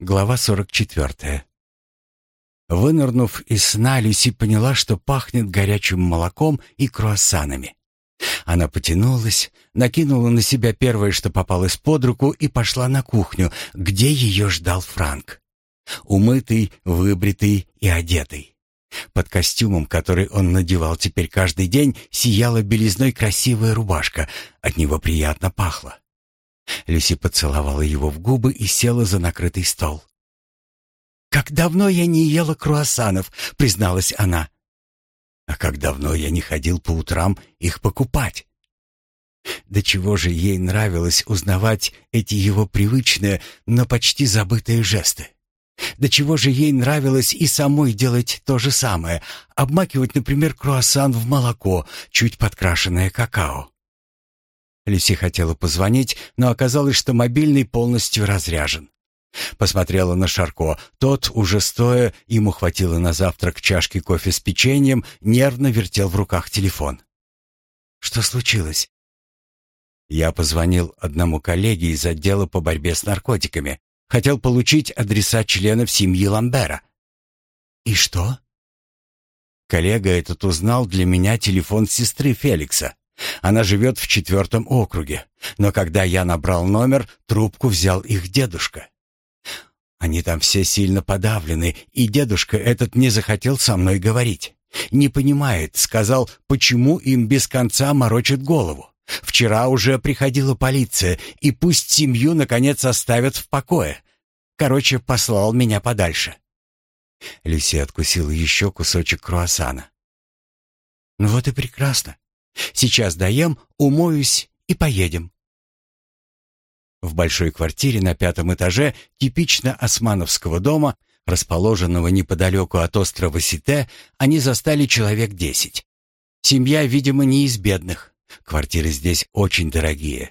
Глава 44. Вынырнув из сна, Люси поняла, что пахнет горячим молоком и круассанами. Она потянулась, накинула на себя первое, что попалось под руку, и пошла на кухню, где ее ждал Франк. Умытый, выбритый и одетый. Под костюмом, который он надевал теперь каждый день, сияла белизной красивая рубашка. От него приятно пахло. Люси поцеловала его в губы и села за накрытый стол. «Как давно я не ела круассанов», — призналась она. «А как давно я не ходил по утрам их покупать». До чего же ей нравилось узнавать эти его привычные, но почти забытые жесты. До чего же ей нравилось и самой делать то же самое, обмакивать, например, круассан в молоко, чуть подкрашенное какао. Люси хотела позвонить, но оказалось, что мобильный полностью разряжен. Посмотрела на Шарко. Тот, уже стоя, ему хватило на завтрак чашки кофе с печеньем, нервно вертел в руках телефон. «Что случилось?» Я позвонил одному коллеге из отдела по борьбе с наркотиками. Хотел получить адреса членов семьи Ламбера. «И что?» Коллега этот узнал для меня телефон сестры Феликса. Она живет в четвертом округе, но когда я набрал номер, трубку взял их дедушка. Они там все сильно подавлены, и дедушка этот не захотел со мной говорить. Не понимает, сказал, почему им без конца морочат голову. Вчера уже приходила полиция, и пусть семью, наконец, оставят в покое. Короче, послал меня подальше. Люси откусила еще кусочек круассана. «Ну вот и прекрасно. Сейчас доем, умоюсь и поедем». В большой квартире на пятом этаже типично османовского дома, расположенного неподалеку от острова Сите, они застали человек десять. Семья, видимо, не из бедных. Квартиры здесь очень дорогие.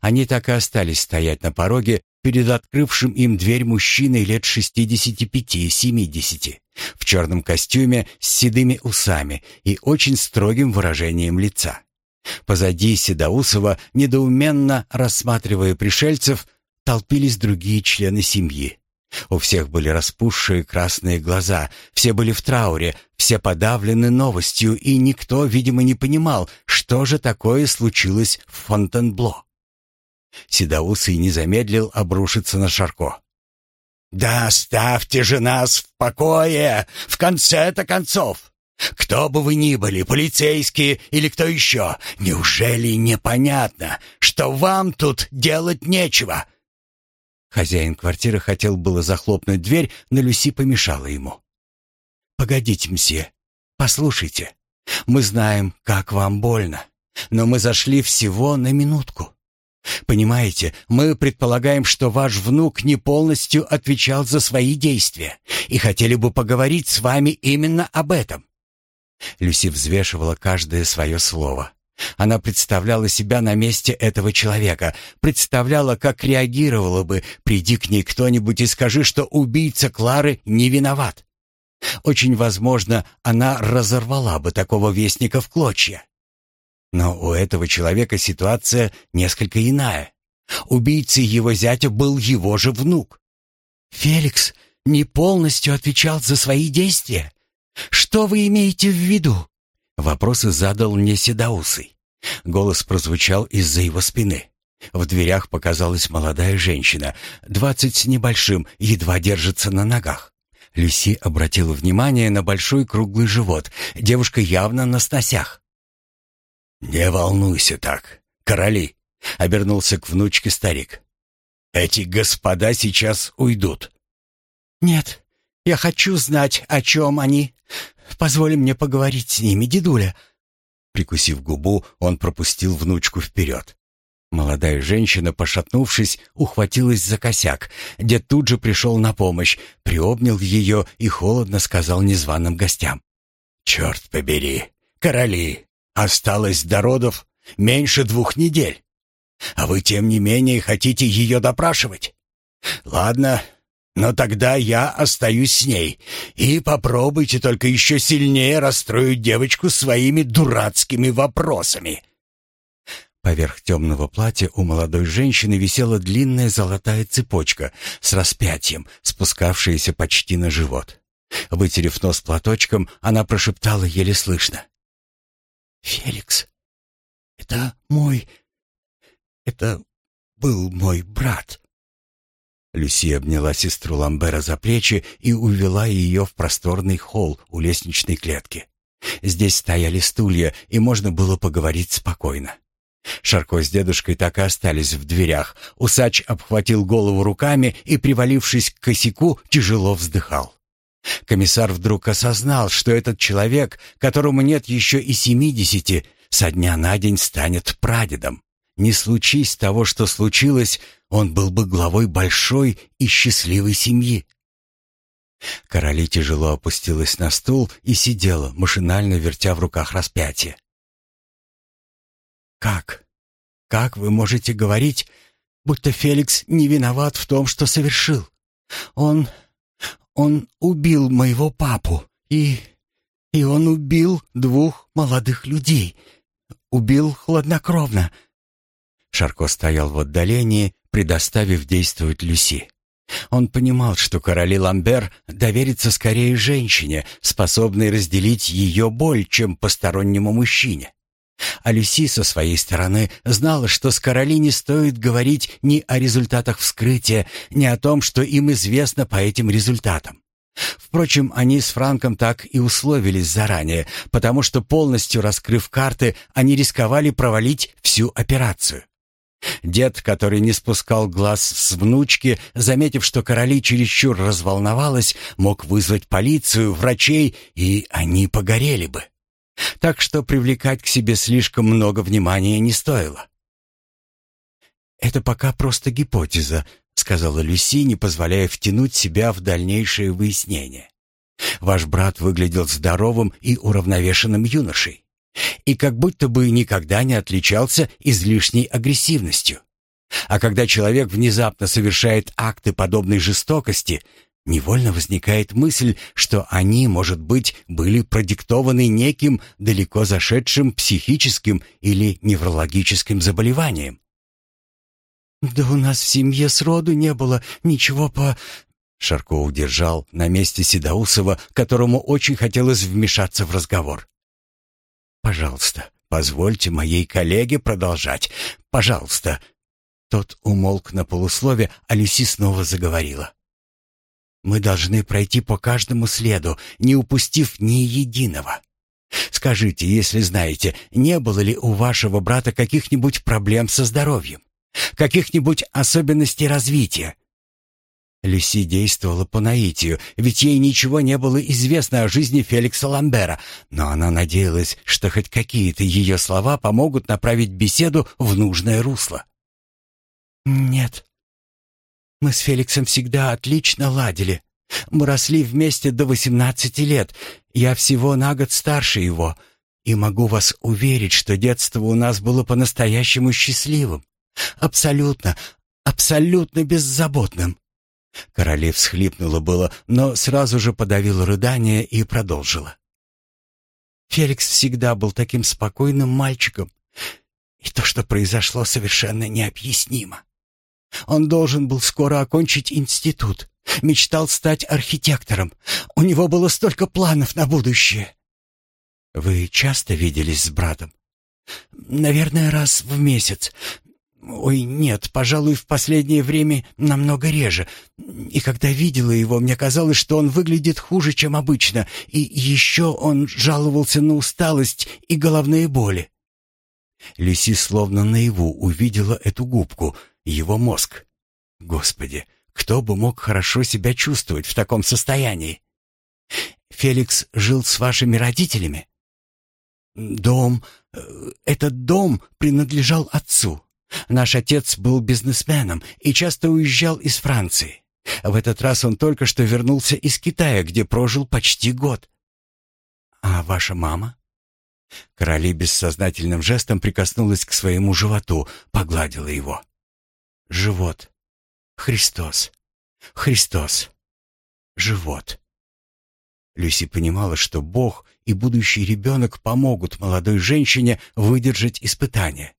Они так и остались стоять на пороге перед открывшим им дверь мужчиной лет 65-70, в черном костюме с седыми усами и очень строгим выражением лица. Позади Седоусова, недоуменно рассматривая пришельцев, толпились другие члены семьи. У всех были распухшие красные глаза, все были в трауре, все подавлены новостью, и никто, видимо, не понимал, что же такое случилось в Фонтенбло. Седоусый не замедлил обрушиться на Шарко. «Да оставьте же нас в покое, в конце-то концов! Кто бы вы ни были, полицейские или кто еще, неужели непонятно, что вам тут делать нечего?» Хозяин квартиры хотел было захлопнуть дверь, но Люси помешала ему. «Погодите, мсье, послушайте. Мы знаем, как вам больно, но мы зашли всего на минутку. Понимаете, мы предполагаем, что ваш внук не полностью отвечал за свои действия и хотели бы поговорить с вами именно об этом. Люси взвешивала каждое свое слово. Она представляла себя на месте этого человека, представляла, как реагировала бы, приди к ней кто-нибудь и скажи, что убийца Клары не виноват. Очень возможно, она разорвала бы такого вестника в клочья. Но у этого человека ситуация несколько иная. Убийцей его зятя был его же внук. «Феликс не полностью отвечал за свои действия? Что вы имеете в виду?» Вопросы задал мне Седаусый. Голос прозвучал из-за его спины. В дверях показалась молодая женщина, двадцать с небольшим, едва держится на ногах. Люси обратила внимание на большой круглый живот. Девушка явно на сносях. «Не волнуйся так, короли!» — обернулся к внучке старик. «Эти господа сейчас уйдут». «Нет, я хочу знать, о чем они. Позволь мне поговорить с ними, дедуля». Прикусив губу, он пропустил внучку вперед. Молодая женщина, пошатнувшись, ухватилась за косяк. Дед тут же пришел на помощь, приобнял ее и холодно сказал незваным гостям. «Черт побери, короли, Осталось до родов меньше двух недель. А вы, тем не менее, хотите ее допрашивать? Ладно, но тогда я остаюсь с ней. И попробуйте только еще сильнее расстроить девочку своими дурацкими вопросами. Поверх темного платья у молодой женщины висела длинная золотая цепочка с распятием, спускавшаяся почти на живот. Вытерев нос платочком, она прошептала еле слышно. «Феликс, это мой... это был мой брат». Люси обняла сестру Ламбера за плечи и увела ее в просторный холл у лестничной клетки. Здесь стояли стулья, и можно было поговорить спокойно. Шарко с дедушкой так и остались в дверях. Усач обхватил голову руками и, привалившись к косяку, тяжело вздыхал. Комиссар вдруг осознал, что этот человек, которому нет еще и семидесяти, со дня на день станет прадедом. Не случись того, что случилось, он был бы главой большой и счастливой семьи. Короли тяжело опустилась на стул и сидела, машинально вертя в руках распятие. «Как? Как вы можете говорить, будто Феликс не виноват в том, что совершил? Он... он убил моего папу, и... и он убил двух молодых людей. Убил хладнокровно». Шарко стоял в отдалении, предоставив действовать Люси. Он понимал, что короли Ламбер доверится скорее женщине, способной разделить ее боль, чем постороннему мужчине. А Люси со своей стороны знала, что с короли не стоит говорить ни о результатах вскрытия, ни о том, что им известно по этим результатам. Впрочем, они с Франком так и условились заранее, потому что полностью раскрыв карты, они рисковали провалить всю операцию. Дед, который не спускал глаз с внучки, заметив, что короли чересчур разволновалась, мог вызвать полицию, врачей, и они погорели бы. Так что привлекать к себе слишком много внимания не стоило. «Это пока просто гипотеза», — сказала Люси, не позволяя втянуть себя в дальнейшее выяснение. «Ваш брат выглядел здоровым и уравновешенным юношей и как будто бы никогда не отличался излишней агрессивностью. А когда человек внезапно совершает акты подобной жестокости, невольно возникает мысль, что они, может быть, были продиктованы неким далеко зашедшим психическим или неврологическим заболеванием. «Да у нас в семье сроду не было ничего по...» Шарко удержал на месте Седоусова, которому очень хотелось вмешаться в разговор. Пожалуйста, позвольте моей коллеге продолжать. Пожалуйста. Тот умолк на полуслове, а Люси снова заговорила. Мы должны пройти по каждому следу, не упустив ни единого. Скажите, если знаете, не было ли у вашего брата каких-нибудь проблем со здоровьем? Каких-нибудь особенностей развития? Люси действовала по наитию, ведь ей ничего не было известно о жизни Феликса Ламбера, но она надеялась, что хоть какие-то ее слова помогут направить беседу в нужное русло. «Нет. Мы с Феликсом всегда отлично ладили. Мы росли вместе до восемнадцати лет. Я всего на год старше его. И могу вас уверить, что детство у нас было по-настоящему счастливым. Абсолютно, абсолютно беззаботным. Королев всхлипнула было, но сразу же подавила рыдание и продолжила. Феликс всегда был таким спокойным мальчиком, и то, что произошло, совершенно необъяснимо. Он должен был скоро окончить институт, мечтал стать архитектором. У него было столько планов на будущее. Вы часто виделись с братом? Наверное, раз в месяц. Ой, нет, пожалуй, в последнее время намного реже. И когда видела его, мне казалось, что он выглядит хуже, чем обычно, и еще он жаловался на усталость и головные боли. Люси словно наяву увидела эту губку, его мозг. Господи, кто бы мог хорошо себя чувствовать в таком состоянии? Феликс жил с вашими родителями? Дом, э, этот дом принадлежал отцу. Наш отец был бизнесменом и часто уезжал из Франции. В этот раз он только что вернулся из Китая, где прожил почти год. А ваша мама? Короли бессознательным жестом прикоснулась к своему животу, погладила его. Живот. Христос. Христос. Живот. Люси понимала, что Бог и будущий ребенок помогут молодой женщине выдержать испытание.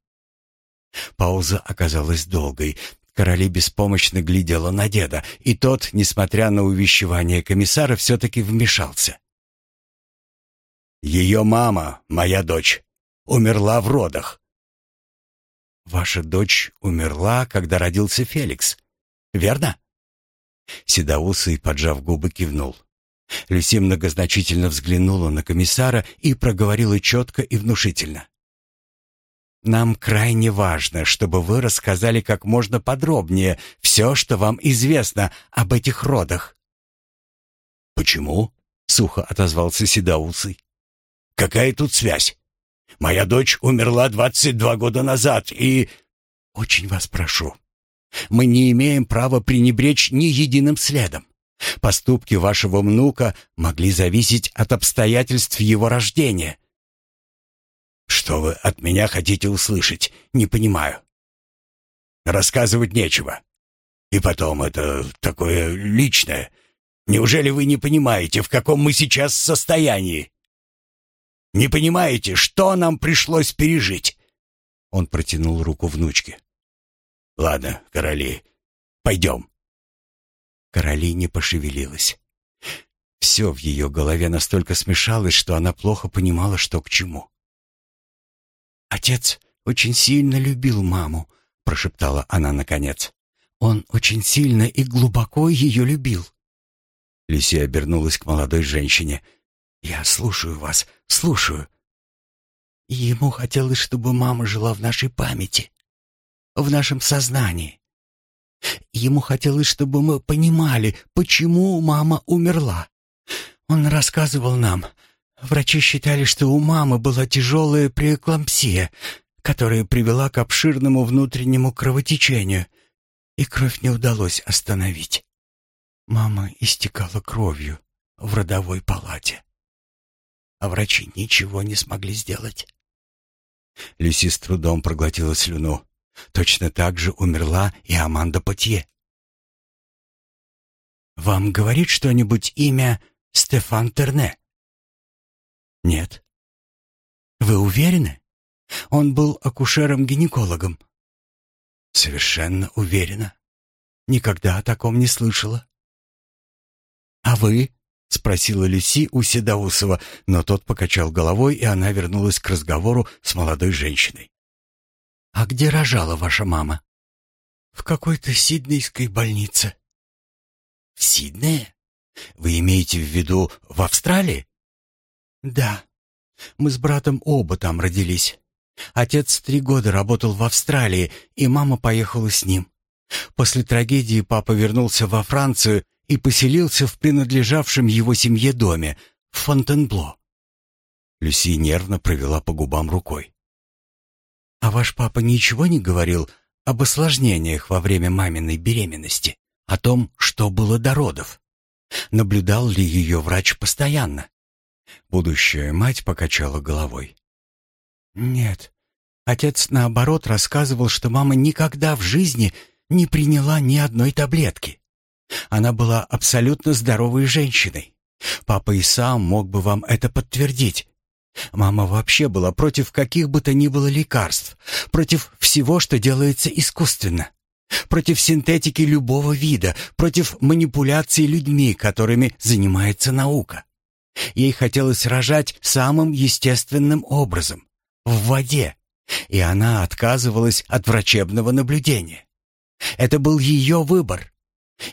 Пауза оказалась долгой. Короли беспомощно глядела на деда, и тот, несмотря на увещевание комиссара, все-таки вмешался. «Ее мама, моя дочь, умерла в родах». «Ваша дочь умерла, когда родился Феликс, верно?» Седоусый, поджав губы, кивнул. Люси многозначительно взглянула на комиссара и проговорила четко и внушительно. «Нам крайне важно, чтобы вы рассказали как можно подробнее все, что вам известно об этих родах». «Почему?» — сухо отозвался Седоусый. «Какая тут связь? Моя дочь умерла двадцать два года назад, и...» «Очень вас прошу, мы не имеем права пренебречь ни единым следом. Поступки вашего внука могли зависеть от обстоятельств его рождения. Что вы от меня хотите услышать? Не понимаю. Рассказывать нечего. И потом это такое личное. Неужели вы не понимаете, в каком мы сейчас состоянии? Не понимаете, что нам пришлось пережить? Он протянул руку внучке. Ладно, короли, пойдем. Короли не пошевелилась. Все в ее голове настолько смешалось, что она плохо понимала, что к чему. «Отец очень сильно любил маму», — прошептала она наконец. «Он очень сильно и глубоко ее любил». Люси обернулась к молодой женщине. «Я слушаю вас, слушаю». Ему хотелось, чтобы мама жила в нашей памяти в нашем сознании. Ему хотелось, чтобы мы понимали, почему мама умерла. Он рассказывал нам. Врачи считали, что у мамы была тяжелая преэклампсия, которая привела к обширному внутреннему кровотечению, и кровь не удалось остановить. Мама истекала кровью в родовой палате. А врачи ничего не смогли сделать. Люси с трудом проглотила слюну. Точно так же умерла и Аманда Потье. «Вам говорит что-нибудь имя Стефан Терне?» «Нет». «Вы уверены? Он был акушером-гинекологом». «Совершенно уверена. Никогда о таком не слышала». «А вы?» — спросила Люси у Седоусова, но тот покачал головой, и она вернулась к разговору с молодой женщиной. «А где рожала ваша мама?» «В какой-то сиднейской больнице». «В Сиднее? Вы имеете в виду в Австралии?» «Да. Мы с братом оба там родились. Отец три года работал в Австралии, и мама поехала с ним. После трагедии папа вернулся во Францию и поселился в принадлежавшем его семье доме в Фонтенбло. Люси нервно провела по губам рукой. А ваш папа ничего не говорил об осложнениях во время маминой беременности, о том, что было до родов? Наблюдал ли ее врач постоянно? Будущая мать покачала головой. Нет. Отец наоборот рассказывал, что мама никогда в жизни не приняла ни одной таблетки. Она была абсолютно здоровой женщиной. Папа и сам мог бы вам это подтвердить. Мама вообще была против каких бы то ни было лекарств, против всего, что делается искусственно, против синтетики любого вида, против манипуляций людьми, которыми занимается наука. Ей хотелось рожать самым естественным образом, в воде, и она отказывалась от врачебного наблюдения. Это был ее выбор.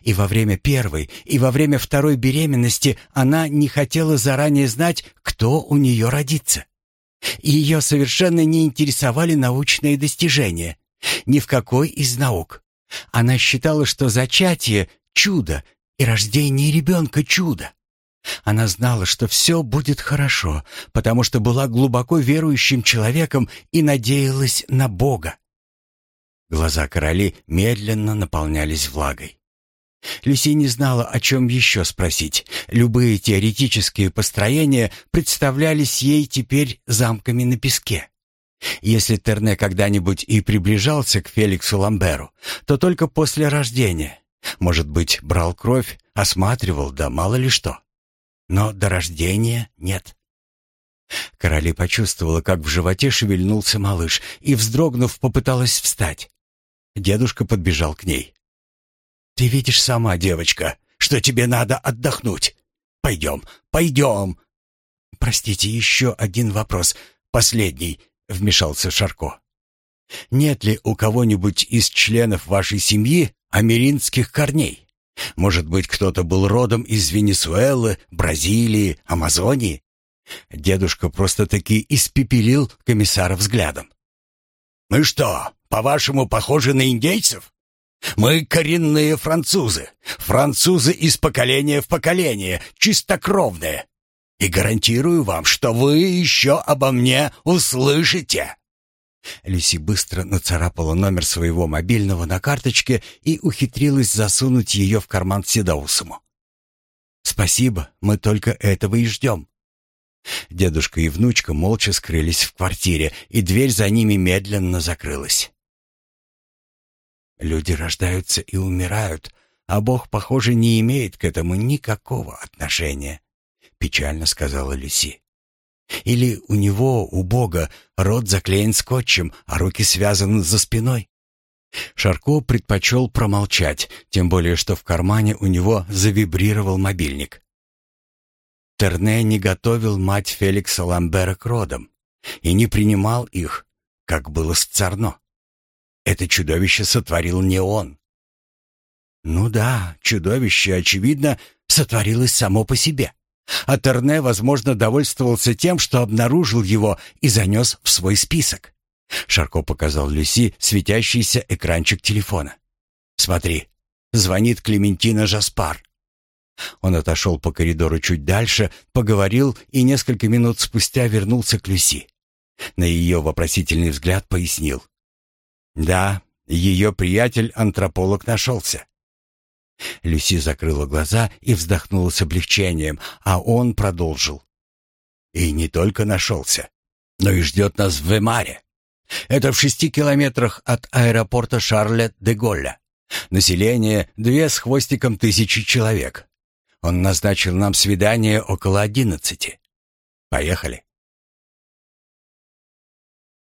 И во время первой, и во время второй беременности она не хотела заранее знать, кто у нее родится. Ее совершенно не интересовали научные достижения, ни в какой из наук. Она считала, что зачатие — чудо, и рождение ребенка — чудо. Она знала, что все будет хорошо, потому что была глубоко верующим человеком и надеялась на Бога. Глаза короли медленно наполнялись влагой. Люси не знала, о чем еще спросить. Любые теоретические построения представлялись ей теперь замками на песке. Если Терне когда-нибудь и приближался к Феликсу Ламберу, то только после рождения. Может быть, брал кровь, осматривал, да мало ли что. Но до рождения нет. Короли почувствовала, как в животе шевельнулся малыш, и, вздрогнув, попыталась встать. Дедушка подбежал к ней. «Ты видишь сама, девочка, что тебе надо отдохнуть. Пойдем, пойдем!» «Простите, еще один вопрос, последний», — вмешался Шарко. «Нет ли у кого-нибудь из членов вашей семьи америнских корней? Может быть, кто-то был родом из Венесуэлы, Бразилии, Амазонии?» Дедушка просто-таки испепелил комиссара взглядом. «Мы что, по-вашему, похожи на индейцев? Мы коренные французы, французы из поколения в поколение, чистокровные. И гарантирую вам, что вы еще обо мне услышите». Люси быстро нацарапала номер своего мобильного на карточке и ухитрилась засунуть ее в карман Седаусому. «Спасибо, мы только этого и ждем». Дедушка и внучка молча скрылись в квартире, и дверь за ними медленно закрылась. Люди рождаются и умирают, а Бог, похоже, не имеет к этому никакого отношения, печально сказала Люси. Или у него, у Бога, рот заклеен скотчем, а руки связаны за спиной? Шарко предпочел промолчать, тем более что в кармане у него завибрировал мобильник. Терне не готовил мать Феликса Ламбера к родам и не принимал их, как было с Царно. Это чудовище сотворил не он. Ну да, чудовище, очевидно, сотворилось само по себе. А Терне, возможно, довольствовался тем, что обнаружил его и занес в свой список. Шарко показал Люси светящийся экранчик телефона. «Смотри, звонит Клементина Жаспар. Он отошел по коридору чуть дальше, поговорил и несколько минут спустя вернулся к Люси. На ее вопросительный взгляд пояснил. «Да, ее приятель-антрополог нашелся». Люси закрыла глаза и вздохнула с облегчением, а он продолжил. «И не только нашелся, но и ждет нас в Вемаре. Это в шести километрах от аэропорта Шарлетт-де-Голля. Население две с хвостиком тысячи человек. Он назначил нам свидание около одиннадцати. Поехали.